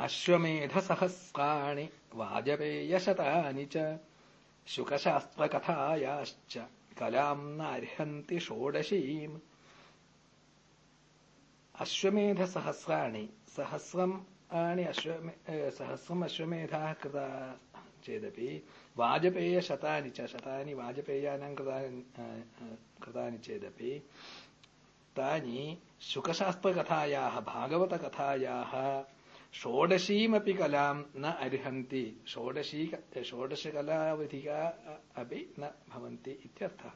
अश्वमेधसहस्राणि वाजपेयशतानि च। शुकशास्त्रकथायाश्च कलाम् नार्हन्ति षोडशीम्। अश्वमेधसहस्राणि सहस्रम् आणि अश्वमे सहस्रम् अश्वमेधाः कृता चेदपि वाजपेयशतानि च, शतानि वाजपेयानां कृतानि कृतानि चेदपि तानि शुकशास्त्रकथायाः, भागवतकथायाः षोडशीमपि कलां न अर्हन्ति. षोडशी षोडशकलावधिका अपि न भवन्ति इत्यर्थः